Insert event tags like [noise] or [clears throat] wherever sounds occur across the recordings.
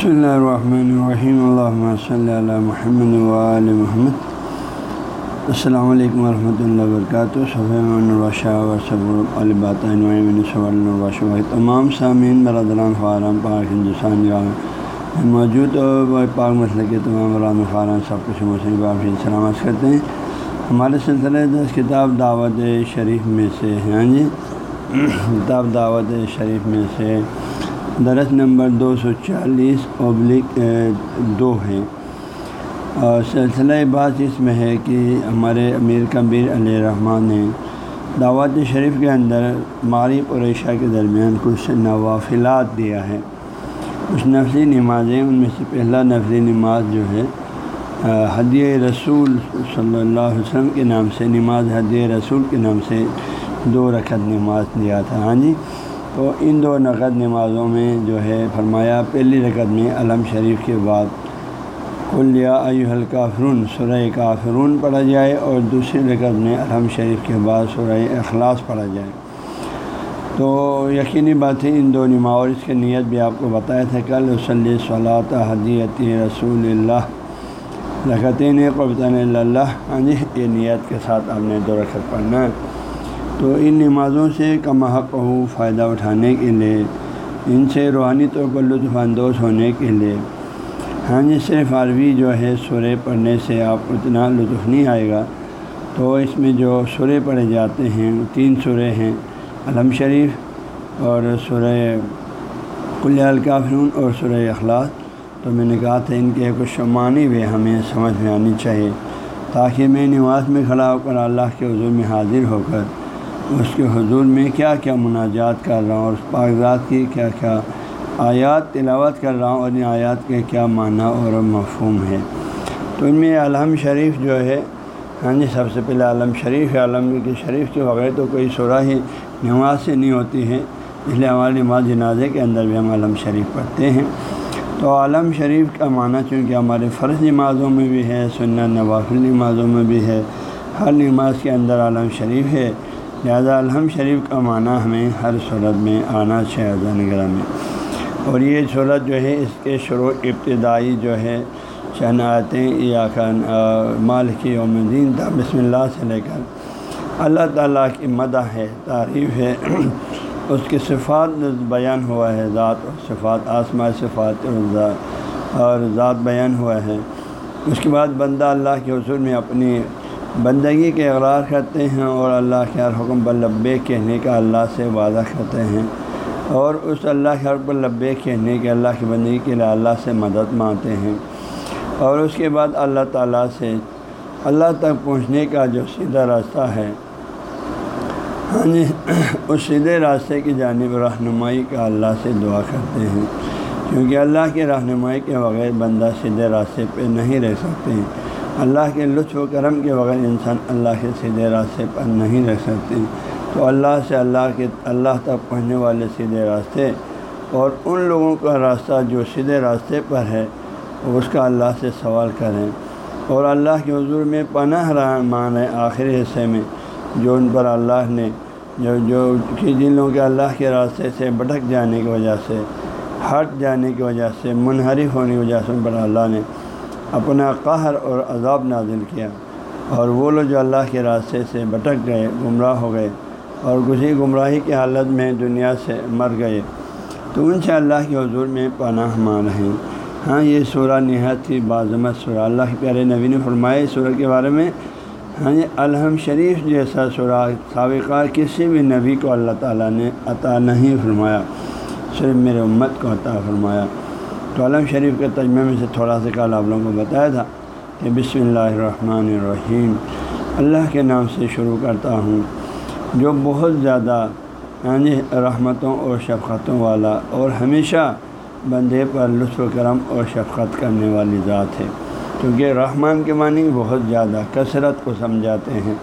بسم اللہ الرحمن الرحیم اللہ صلی اللہ محمد وآل محمد السلام علیکم ورحمۃ اللہ وبرکاتہ صبح البات تمام سامعین برادران خارم پاک ہندوستان جو موجود اور پاک مسئلہ کے تمام بران خاران سب کچھ مسلم باپ سلامت کرتے ہیں ہمارے سلسلے دس کتاب دعوت شریف میں سے ہاں جی؟ [clears throat] کتاب دعوت شریف میں سے درس نمبر دو سو چالیس ابلک دو ہے۔ اور سلسلہ بات اس میں ہے کہ ہمارے امیر کبیر علیہ رحمٰن نے دعوت شریف کے اندر معرف اور عشاء کے درمیان کچھ نوافلات دیا ہے۔ کچھ نفلی نمازیں، ان میں سے پہلا نفلی نماز جو ہے حدیٰ رسول صلی اللہ علیہ وسلم کے نام سے، نماز حدیٰ رسول کے نام سے دو رکعت نماز دیا تھا۔ ہاں جی؟ تو ان دو نقد نمازوں میں جو ہے فرمایا، پہلی رکعت میں علم شریف کے بعد کلیا ایو الکافرون، سورہ کافرون پڑھا جائے اور دوسری رکعت میں علم شریف کے بعد سورہ اخلاص پڑھا جائے۔ تو یقینی بات ہے، ان دو نما اور اس کی نیت بھی آپ کو بتایا تھا، کل وسلی صلاۃ حدیت رسول اللہ، رکعتین قبطن اللہ۔ ہاں جی یہ نیت کے ساتھ آپ نے دو رکعت پڑھنا ہے۔ تو ان نمازوں سے کم حق ہو فائدہ اٹھانے کے لیے، ان سے روحانی طور پر لطف اندوز ہونے کے لیے۔ ہاں جی صرف عربی جو ہے سورے پڑھنے سے آپ کو اتنا لطف نہیں آئے گا۔ تو اس میں جو سورے پڑھے جاتے ہیں، تین سورے ہیں، علم شریف اور سورہ کلیہ الکافرون اور سورہ اخلاص۔ تو میں نے کہا تھا ان کے کچھ شمانی بھی ہمیں سمجھ میں آنی چاہیے تاکہ میں نواز میں کھڑا ہو کر اللہ کے حضور میں حاضر ہو کر اس کے حضور میں کیا کیا مناجات کر رہا ہوں اور اس کاغذات کی کیا کیا آیات تلاوت کر رہا ہوں اور ان آیات کے کیا معنی اور مفہوم ہے تو ان میں علم شریف جو ہے ہاں جی سب سے پہلے عالم شریف ہے۔ عالم کے شریف کے بغیر تو کوئی شرح ہی نماز سے نہیں ہوتی ہے۔ اس لیے ہماری نماز جنازے کے اندر بھی ہم علم شریف پڑھتے ہیں۔ تو عالم شریف کا معنی چونکہ ہمارے فرض نمازوں میں بھی ہے سننا نوافل نمازوں میں بھی ہے، ہر نماز کے اندر عالم شریف ہے۔ لہٰذا الحم شریف کا معنی ہمیں ہر صورت میں آنا چاہیے نگر میں۔ اور یہ صورت جو ہے، اس کے شروع ابتدائی جو ہے شنعتیں یا مال کی یوم دین تھا بسم اللہ سے لے کر۔ اللہ تعالیٰ کی مدح ہے، تعریف ہے۔ [clears throat] اس کی صفات بیان ہوا ہے، ذات اور صفات آسما صفات اور ذات اور ذات بیان ہوا ہے۔ اس کے بعد بندہ اللہ کے حضور میں اپنی بندگی کے اقرار کرتے ہیں اور اللہ کے ہر حکم پر لبے کہنے کا اللہ سے وعدہ کرتے ہیں اور اس اللہ کے حکم پر لبے کہنے کے اللہ کی بندگی کے لیے اللہ سے مدد مانگتے ہیں اور اس کے بعد اللہ تعالیٰ سے اللہ تک پہنچنے کا جو سیدھا راستہ ہے ہاں جی اس سیدھے راستے کی جانب رہنمائی کا اللہ سے دعا کرتے ہیں، کیونکہ اللہ کی رہنمائی کے بغیر بندہ سیدھے راستے پہ نہیں رہ سکتے۔ ہیں اللہ کے لطف و کرم کے بغیر انسان اللہ کے سیدھے راستے پر نہیں رکھ سکتے تو اللہ سے اللہ کے، اللہ تک پہنچنے والے سیدھے راستے اور ان لوگوں کا راستہ جو سیدھے راستے پر ہے، اس کا اللہ سے سوال کریں۔ اور اللہ کے حضور میں پناہ رہا مان ہے آخری حصے میں، جو ان پر اللہ نے، جو جو کہ جن لوگوں کے اللہ کے راستے سے بھٹک جانے کی وجہ سے، ہٹ جانے کی وجہ سے، منحرف ہونے کی وجہ سے ان پر اللہ نے اپنا قہر اور عذاب نازل کیا اور وہ لوگ جو اللہ کے راستے سے بھٹک گئے، گمراہ ہو گئے اور کسی گمراہی کی حالت میں دنیا سے مر گئے۔ تو ان سے اللہ کے حضور میں پناہ مان رہے ہیں۔ ہاں یہ سورہ نہایت تھی بازمت سورہ۔ اللہ کے پیارے نبی نے فرمائے سورہ کے بارے میں ہاں یہ الحم شریف جیسا سورہ سابقہ کسی بھی نبی کو اللہ تعالیٰ نے عطا نہیں فرمایا، صرف میرے امت کو عطا فرمایا۔ تو علم شریف کے تجمہ میں سے تھوڑا سا کال آپ لوگوں کو بتایا تھا کہ بسم اللہ الرحمن الرحیم۔ اللہ کے نام سے شروع کرتا ہوں۔ جو بہت زیادہ یعنی رحمتوں اور شفقتوں والا اور ہمیشہ بندے پر لطف و کرم اور شفقت کرنے والی ذات ہے۔ کیونکہ رحمان کے معنی بہت زیادہ کثرت کو سمجھاتے ہیں۔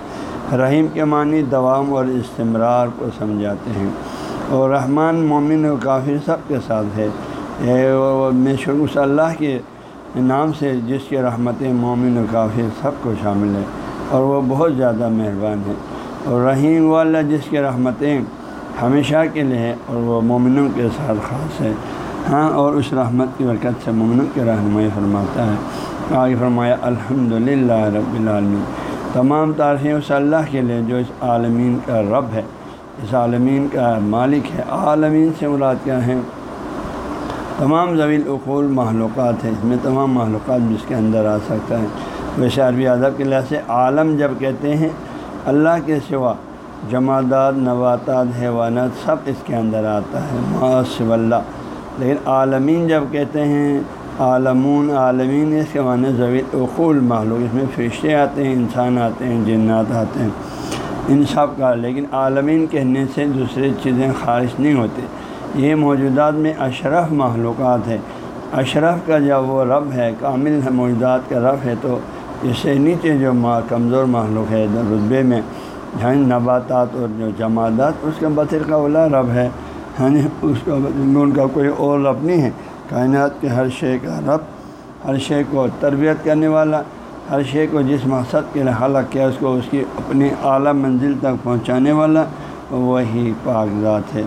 رحیم کے معنی دوام اور استمرار کو سمجھاتے ہیں۔ اور رحمان مومن و کافر سب کے ساتھ ہے۔ میں شروع سے اللہ کے نام سے جس کی رحمت مومن و کافی سب کو شامل ہے، اور وہ بہت زیادہ مہربان ہے۔ اور رحیم والا جس کی رحمتیں ہمیشہ کے لیے اور وہ مومنوں کے ساتھ خاص ہے۔ ہاں اور اس رحمت کی برکت سے ممن کی رہنمائی فرماتا ہے۔ آگے فرمایا الحمد للہ رب العالمین۔ تمام تعریفیں اس اللہ کے لیے جو اس عالمین کا رب ہے، اس عالمین کا مالک ہے۔ عالمین سے مراد کیا ہے تمام زویل اقول معلومات ہیں، اس میں تمام معلومات جس کے اندر آ سکتا ہے۔ ویسے عربی ادب کے لحاظ سے عالم جب کہتے ہیں، اللہ کے سوا جماعت نباتات، حیوانات سب اس کے اندر آتا ہے معاشو اللہ۔ لیکن عالمین جب کہتے ہیں، عالمون، عالمین اس کے معنی زویل اقول معلوم اس میں فرشتے آتے ہیں، انسان آتے ہیں، جنات آتے ہیں، ان سب کا۔ لیکن عالمین کہنے سے دوسری چیزیں خارج نہیں ہوتی یہ موجودات میں اشرف معلومات ہے اشرف کا جب وہ رب ہے، کامل موجودات کا رب ہے، تو اس سے نیچے جو ماں کمزور معلوم ہے، رتبے میں ہاں نباتات اور جو جماعت اس کا بطر کا اولا رب ہے۔ ہاں اس کا ان کا کوئی اور رب نہیں ہے۔ کائنات کے ہر شے کا رب، ہر شے کو تربیت کرنے والا، ہر شے کو جس مقصد کے لیے حلق کیا، اس کو اس کی اپنی اعلیٰ منزل تک پہنچانے والا، وہی پاک ذات ہے۔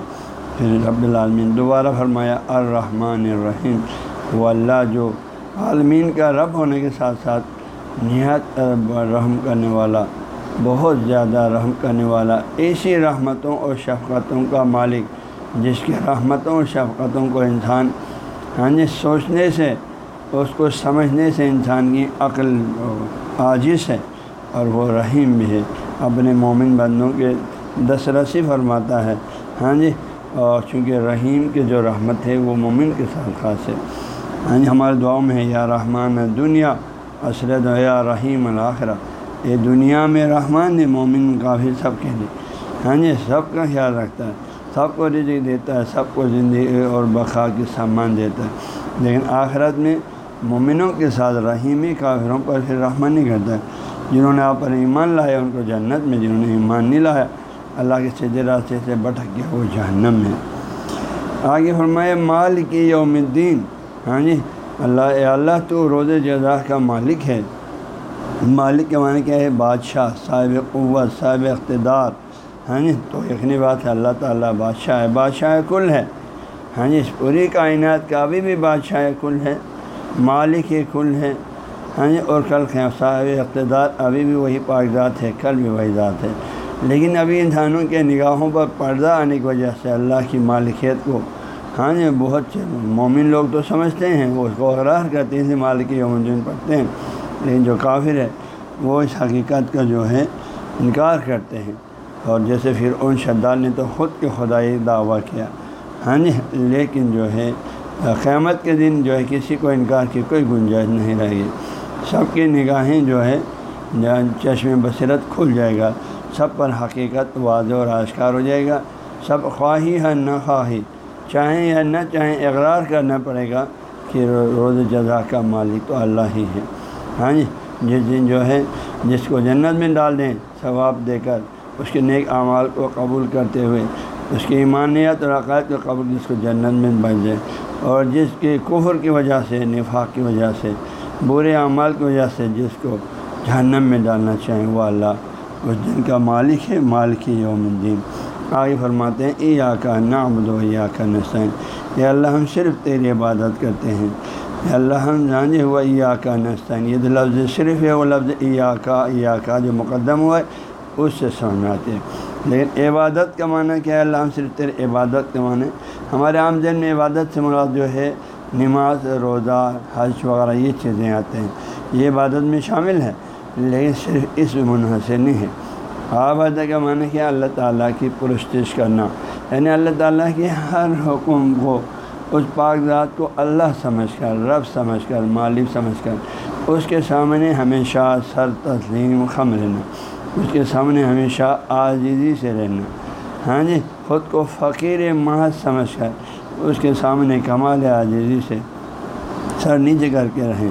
پھر رب العالمین دوبارہ فرمایا، الرحمن الرحیم۔ وہ اللہ جو عالمین کا رب ہونے کے ساتھ ساتھ نہایت رحم کرنے والا، بہت زیادہ رحم کرنے والا، ایسی رحمتوں اور شفقتوں کا مالک، جس کی رحمتوں اور شفقتوں کو انسان ہاں جی سوچنے سے، اس کو سمجھنے سے انسان کی عقل عاجز ہے اور وہ رحیم بھی ہے۔ اپنے مومن بندوں کے دس رسی فرماتا ہے ہاں جی اور چونکہ رحیم کے جو رحمت ہے وہ مومن کے ساتھ خاص ہے۔ ہاں جی ہمارے دعاؤں میں ہے، یا رحمان دنیا اسرد یا رحیم الآخرہ یہ دنیا میں رحمان ہے، مومن کافی سب کے لیے۔ ہاں جی سب کا خیال رکھتا ہے۔ سب کو رزق دیتا ہے، سب کو زندگی اور بقا کی سامان دیتا ہے۔ لیکن آخرت میں مومنوں کے ساتھ رحیمی کافروں پر پھر رحمان نہیں کرتا ہے۔ جنہوں نے آپ پر ایمان لایا، ان کو جنت میں، جنہوں نے ایمان نہیں لایا اللہ کے سیدھے راستے سے بھٹک گیا، وہ جہنم میں آگے فرمائے مال کی یوم الدین۔ ہاں جی اللہ، اے اللہ، تو روز جزا کا مالک ہے۔ مالک کے معنی کیا ہے؟ بادشاہ، صاحب قوت، صاحب اقتدار۔ ہاں جی تو یقینی بات ہے، اللہ تعالیٰ بادشاہ ہے، بادشاہ کل ہے۔ ہاں جی اس پوری کائنات کا ابھی بھی بادشاہ کل ہے، مالک کل ہے۔ ہاں جی اور کل صاحب اقتدار، ابھی بھی وہی ذات ہے، کل بھی وہی ذات ہے۔ لیکن ابھی انسانوں کے نگاہوں پر پردہ آنے کی وجہ سے اللہ کی مالکیت کو ہاں جی بہت مومن لوگ تو سمجھتے ہیں، وہ اس کو اقرار کرتے ہیں مالک یوم دن پڑھتے ہیں۔ لیکن جو کافر ہے، وہ اس حقیقت کا جو ہے، انکار کرتے ہیں۔ اور جیسے پھر ان شداد نے تو خود کے خدائی دعویٰ کیا۔ ہاں جی لیکن جو ہے، قیامت کے دن جو ہے، کسی کو انکار کی کوئی گنجائش نہیں رہے گی۔ سب کی نگاہیں جو ہے چشم بصیرت کھل جائے گا۔ سب پر حقیقت واضح اور آشکار ہو جائے گا۔ سب خواہی ہے نہ خواہی۔ چاہیں یا نہ چاہیں، اقرار کرنا پڑے گا کہ روز جزا کا مالک تو اللہ ہی ہے۔ ہاں جی جس دن جو ہے، جس کو جنت میں ڈال دیں، ثواب دے کر، اس کے نیک اعمال کو قبول کرتے ہوئے، اس کی ایمانیت اور عقائد کو قبول جس کو جنت میں بن جائے۔ اور جس کے کفر کی وجہ سے، نفاق کی وجہ سے، برے اعمال کی وجہ سے، جس کو جہنم میں ڈالنا چاہیں، وہ اللہ اس دن کا مالک ہے مالکی یوم الدین۔ آگے فرماتے ہیں ای کا نام دو یا کا نسین یہ اللہ، ہم صرف تیری عبادت کرتے ہیں۔ یہ اللہ، ہم جانے ہوا ای کا نسین یہ لفظ صرف ہے، وہ لفظ ای کا ای کا جو مقدم ہوا ہے، اس سے سمجھ آتے ہیں۔ لیکن عبادت کا معنی کیا ہے؟ اللہ، ہم صرف تیرے عبادت کے معنی ہمارے عام ذہن میں عبادت سے مراد جو ہے، نماز، روزہ، حج وغیرہ، یہ چیزیں آتے ہیں۔ یہ عبادت میں شامل ہے۔ لیکن صرف اس منحصر نہیں ہے۔ عبادت کا معنی کیا اللہ تعالیٰ کی پرستش کرنا۔ یعنی اللہ تعالیٰ کے ہر حکم کو، اس پاک ذات کو اللہ سمجھ کر، رب سمجھ کر، مالک سمجھ کر، اس کے سامنے ہمیشہ سر تسلیم خم رہنا۔ اس کے سامنے ہمیشہ آزیزی سے رہنا۔ ہاں جی خود کو فقیر محض سمجھ کر، اس کے سامنے کمال عاجزی سے سر نیچے کر کے رہیں۔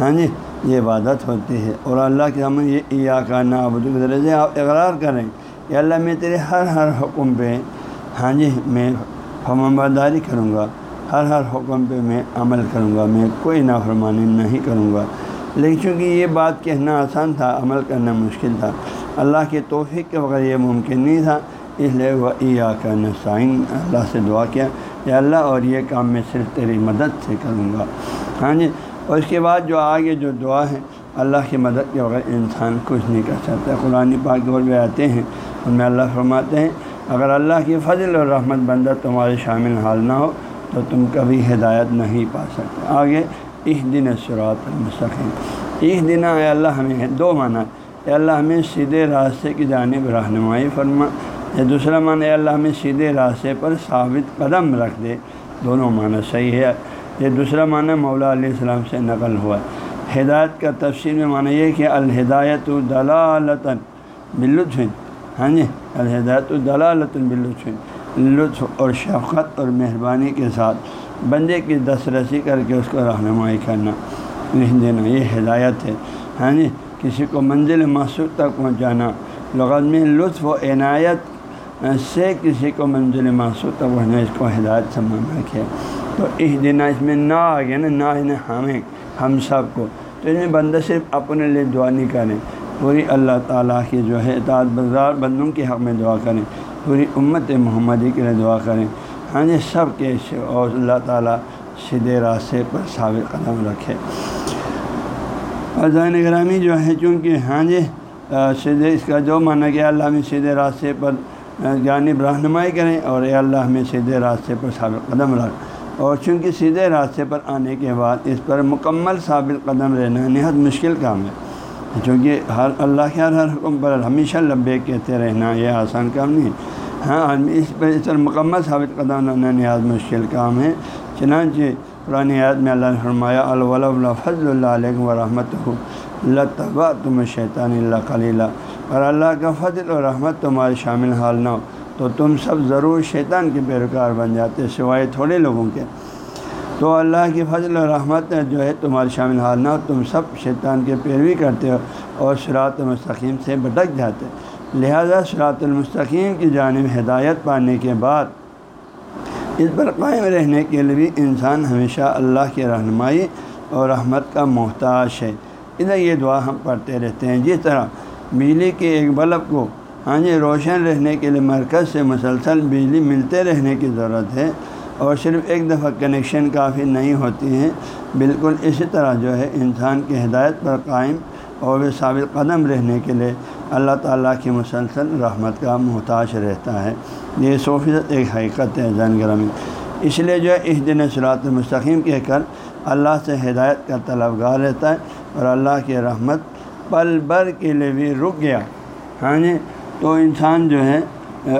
ہاں جی یہ عبادت ہوتی ہے اور اللہ کے سامنے یہ عیا کا نابود کے ذریعے آپ اقرار کریں کہ اللہ میں تیرے ہر ہر حکم پہ ہاں جی میں برداری کروں گا، ہر ہر حکم پہ میں عمل کروں گا، میں کوئی نافرمانی نہیں کروں گا۔ لیکن چونکہ یہ بات کہنا آسان تھا، عمل کرنا مشکل تھا، اللہ کے توفیق کے بغیر یہ ممکن نہیں تھا، اس لیے وہ عیا کا نسائن اللہ سے دعا کیا، یا اللہ اور یہ کام میں صرف تیری مدد سے کروں گا۔ ہاں جی اور اس کے بعد جو آگے جو دعا ہے، اللہ کی مدد کے بغیر انسان کچھ نہیں کر سکتا۔ قرآن پاک اور بھی آتے ہیں، ان میں اللہ فرماتے ہیں، اگر اللہ کی فضل اور رحمت بندہ تمہارے شامل حال نہ ہو، تو تم کبھی ہدایت نہیں پا سکتے۔ آگے اس دن سرات المستقیم۔ اس دن اے اللہ، ہمیں دو معنی۔ اے اللہ، ہمیں سیدھے راستے کی جانب رہنمائی فرما۔ یا دوسرا معنی، اے اللہ، ہمیں سیدھے راستے پر ثابت قدم رکھ دے۔ دونوں معنی صحیح ہے۔ یہ دوسرا معنی مولا علیہ السلام سے نقل ہوا ہے۔ ہدایت کا تفصیل میں معنی یہ کہ الہدایت دلالتاً بلطف ہاں جی الہدایت دلالت بلطف لطف اور شفقت اور مہربانی کے ساتھ بندے کی دس رسی کر کے اس کو رہنمائی کرنا۔ لکھ دینا، یہ ہدایت ہے۔ ہاں جی کسی کو منزل محسوس تک پہنچانا۔ لغت میں لطف و عنایت سے کسی کو منزل محسوس تک پہنچنا اس کو ہدایت سے مانا کیا۔ تو اس دن اس میں نہ آ گیا نا نہ ہمیں، ہم سب کو۔ تو اس میں بندہ صرف اپنے لیے دعا نہیں کریں پوری اللہ تعالیٰ کی جو ہے اطاعت بازار بندوں کے حق میں دعا کریں پوری امت محمدی کے لیے دعا کریں ہاں جی سب کے اور اللہ تعالیٰ سیدھے راستے پر ثابت قدم رکھے۔ اور ذہن گرامی جو ہے، چونکہ ہاں جی سیدھے اس کا جو مانا کہ اللہ میں سیدھے راستے پر جانب رہنمائی کریں اور اے اللہ میں سیدھے راستے پر ثابت قدم رکھ۔ اور چونکہ سیدھے راستے پر آنے کے بعد اس پر مکمل ثابت قدم رہنا نہایت مشکل کام ہے۔ چونکہ ہر اللہ کے ہر حکم پر ہمیشہ لبے کہتے رہنا یہ آسان کام نہیں ہے۔ ہاں اس پر اس پر مکمل ثابت قدم رہنا نہایت مشکل کام ہے۔ چنانچہ پرانی یاد میں اللہ نے فرمایا اللہ فضل اللہ علیہ و رحمت ہو اللہ طبع تم شیطان اللہ کلیلہ اور اللہ کا فضل و رحمت تمہارے شامل حال نہ ہو۔ تو تم سب ضرور شیطان کے پیروکار بن جاتے، سوائے تھوڑے لوگوں کے۔ تو اللہ کی فضل و رحمت جو ہے تمہارے شامل حال نہ تم سب شیطان کے پیروی کرتے ہو اور سرات المستقیم سے بھٹک جاتے۔ لہذا سرات المستقیم کی جانب ہدایت پانے کے بعد اس پر قائم رہنے کے لیے بھی انسان ہمیشہ اللہ کی رہنمائی اور رحمت کا محتاج ہے۔ ادھر یہ دعا ہم پڑھتے رہتے ہیں۔ جس طرح بجلی کے ایک بلب کو ہاں جی روشن رہنے کے لیے مرکز سے مسلسل بجلی ملتے رہنے کی ضرورت ہے اور صرف ایک دفعہ کنیکشن کافی نہیں ہوتی ہیں۔ بالکل اسی طرح جو ہے انسان کی ہدایت پر قائم اور وہ ثابت قدم رہنے کے لیے اللہ تعالیٰ کی مسلسل رحمت کا محتاج رہتا ہے۔ یہ سو فیصد ایک حقیقت ہے زین گرامی۔ اس لیے جو ہے اس دن صراط مستقیم کہہ کر اللہ سے ہدایت کا طلبگار رہتا ہے اور اللہ کی رحمت پل بر کے لیے بھی رک گیا۔ ہاں جی؟ تو انسان جو ہے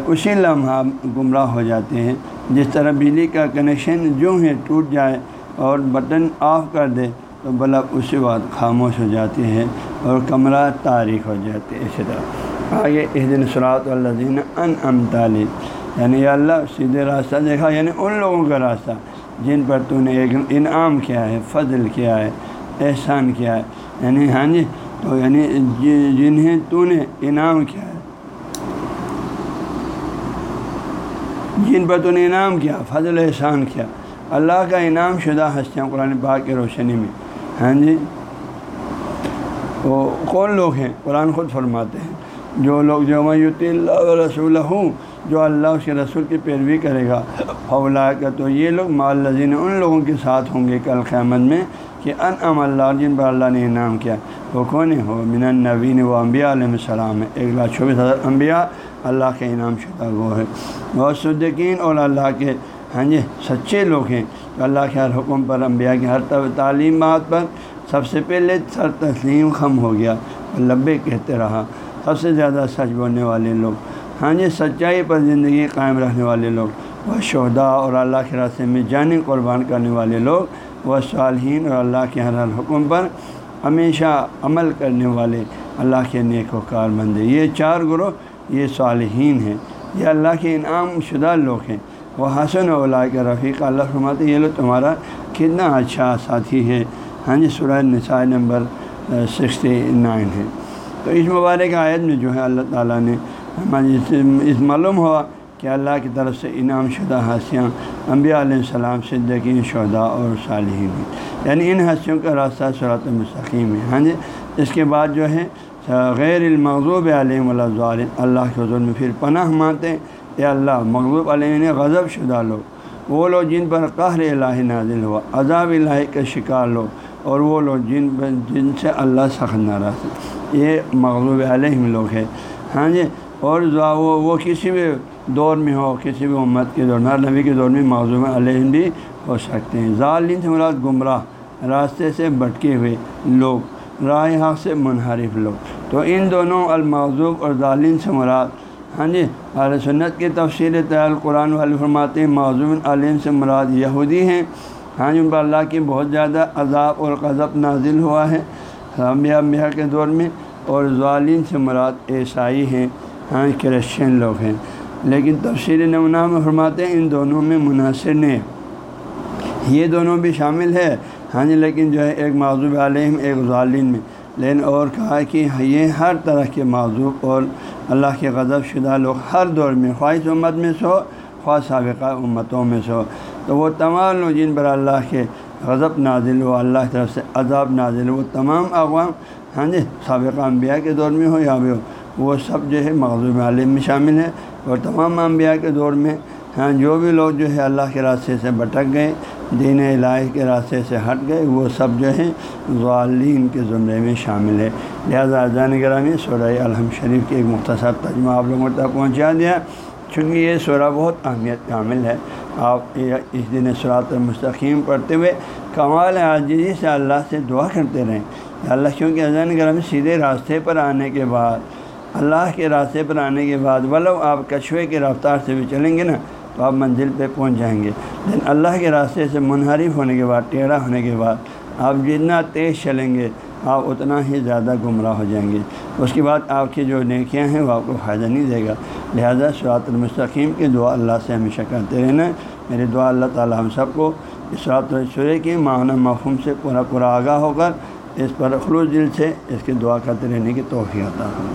اسی لمحہ گمراہ ہو جاتے ہیں۔ جس طرح بجلی کا کنیکشن جو ہے ٹوٹ جائے اور بٹن آف کر دے، تو بلب اسی وقت خاموش ہو جاتی ہے اور کمرہ تاریخ ہو جاتی ہے اسی طرح۔ آگے اس دن سرات اللہ دین ان ام یعنی اللہ، سیدھے راستہ دیکھا یعنی ان لوگوں کا راستہ جن پر تو نے ایک انعام کیا ہے، فضل کیا ہے، احسان کیا ہے۔ یعنی ہاں جی تو یعنی جنہیں تو نے انعام کیا ہے جن پر تو نے انعام کیا، فضل احسان کیا۔ اللہ کا انعام شدہ ہستیاں قرآن پاک کی روشنی میں۔ ہاں جی؟ وہ کون لوگ ہیں؟ قرآن خود فرماتے ہیں۔ جو لوگ جو میت اللہ رسول ہوں جو اللہ اس کے رسول کی پیروی کرے گا فولا کا تو یہ لوگ مال لذین ان لوگوں کے ساتھ ہوں گے کل قیامت میں کہ ان ام اللہ، جن پر اللہ نے انعام کیا۔ وہ کون ہے وہ من النوین و انبیاء علیہ السلام ہے ایک لاکھ چوبیس ہزار انبیاء اللہ کے انعام شدہ وہ ہے۔ بہت صدقین اور اللہ کے ہاں جی سچے لوگ ہیں۔ تو اللہ کے ہر حکم پر، انبیاء کی ہر تعلیمات پر سب سے پہلے سر تسلیم خم ہو گیا لبے کہتے رہا۔ سب سے زیادہ سچ بولنے والے لوگ۔ ہاں جی سچائی پر زندگی قائم رہنے والے لوگ۔ وہ شہدا اور اللہ کے راستے میں جانی قربان کرنے والے لوگ۔ وہ صالحین اور اللہ کے ہر ہر حکم پر ہمیشہ عمل کرنے والے۔ اللہ کے نیک و کار بندے۔ یہ چار گروہ یہ صالحین ہیں، یہ اللہ کے انعام شدہ لوگ ہیں۔ وہ حسن اولا کے رفیق، اللہ فرماتے یہ لوگ تمہارا کتنا اچھا ساتھی ہے۔ ہاں جی سورہ نساء نمبر سکسٹی نائن ہے۔ تو اس مبارک آیت میں جو ہے اللہ تعالیٰ نے اس معلوم ہوا کہ اللہ کی طرف سے انعام شدہ حسیاں انبیاء علیہ السلام صدقین شہدا اور صالحین ہیں۔ یعنی ان حسیوں کا راستہ صورت مستقیم ہے۔ ہاں جی اس کے بعد جو ہے غیر المغضوب علیہ اللہ اللہ کے حضور میں پھر پناہ مانتے اے اللہ، مغضوب علیہ نے یعنی غضب شدہ لوگ۔ وہ لوگ جن پر قہر الہی نازل ہوا، عذاب الہی کا شکار لوگ۔ اور وہ لوگ جن جن سے اللہ سخت ناراض یہ مغلوب علیہم لوگ ہیں۔ ہاں جی اور وہ وہ کسی بھی دور میں ہو، کسی بھی امت کے دور ہر نبی کے دور میں مغلوب علیہم بھی ہو سکتے ہیں۔ ظالم سے مراد گمراہ، راستے سے بھٹکے ہوئے لوگ راہ حق سے منحرف لوگ۔ تو ان دونوں المعذوب اور ظالم سے مراد۔ ہاں جی اعلی سنت کی تفصیل تعال قرآن والے فرماتے ہیں معذوم عالم سے مراد یہودی ہیں۔ ہاں جی ان پر اللہ کی بہت زیادہ عذاب اور قذب نازل ہوا ہے۔ رامیا میاں کے دور میں اور ظالم سے مراد عیسائی ہیں۔ ہاں جی، کرسچن لوگ ہیں۔ لیکن تفصیل نمونہ میں فرماتے ہیں، ان دونوں میں منحصر نے یہ دونوں بھی شامل ہے۔ ہاں جی لیکن جو ہے، ایک معذوب علیہم، ایک ظالم میں۔ لیکن اور کہا کہ یہ ہر طرح کے معذوب اور اللہ کے غضب شدہ لوگ ہر دور میں خواہش امت میں سو خواہ سابقہ امتوں میں سو تو وہ تمام لوگ جن پر اللہ کے غضب نازل ہو، اللہ کی طرف سے عذاب نازل ہو، وہ تمام اقوام ہاں جی سابقہ انبیاء کے دور میں ہو یا بھی ہو، وہ سب جو ہے مغضوب عالم میں شامل ہے اور تمام انبیاء کے دور میں ہاں جو بھی لوگ جو ہے اللہ کے راستے سے بھٹک گئے، دین الہی کے راستے سے ہٹ گئے، وہ سب جو ہیں ظالین کے زمرے میں شامل ہے لہٰذا اذان گرامی سورہ الحم شریف کی ایک مختصر تجمہ آپ لوگوں تک پہنچا دیا۔ چونکہ یہ سورہ بہت اہمیت کامل ہے، آپ اس دن سرات مستقیم پڑھتے ہوئے کمال عاجزی سے اللہ سے دعا کرتے رہیں۔ اللہ، کیونکہ اذان گرامی سیدھے راستے پر آنے کے بعد، اللہ کے راستے پر آنے کے بعد، ولو آپ کچھوے کے رفتار سے بھی چلیں گے نا تو آپ منزل پہ پہنچ جائیں گے۔ لیکن اللہ کے راستے سے منحرف ہونے کے بعد، ٹیڑھا ہونے کے بعد، آپ جتنا تیز چلیں گے، آپ اتنا ہی زیادہ گمراہ ہو جائیں گے۔ اس کے بعد آپ کی جو نیکیاں ہیں، وہ آپ کو فائدہ نہیں دے گا۔ لہذا سرات المستقیم کی دعا اللہ سے ہمیشہ کرتے رہنا۔ میری دعا اللہ تعالیٰ ہم سب کو اس رات الشرے کی معنی مفہوم سے پورا پورا آگاہ ہو کر، اس پر خلوص دل سے اس کی دعا کرتے رہنے کی توفیع عطا ہو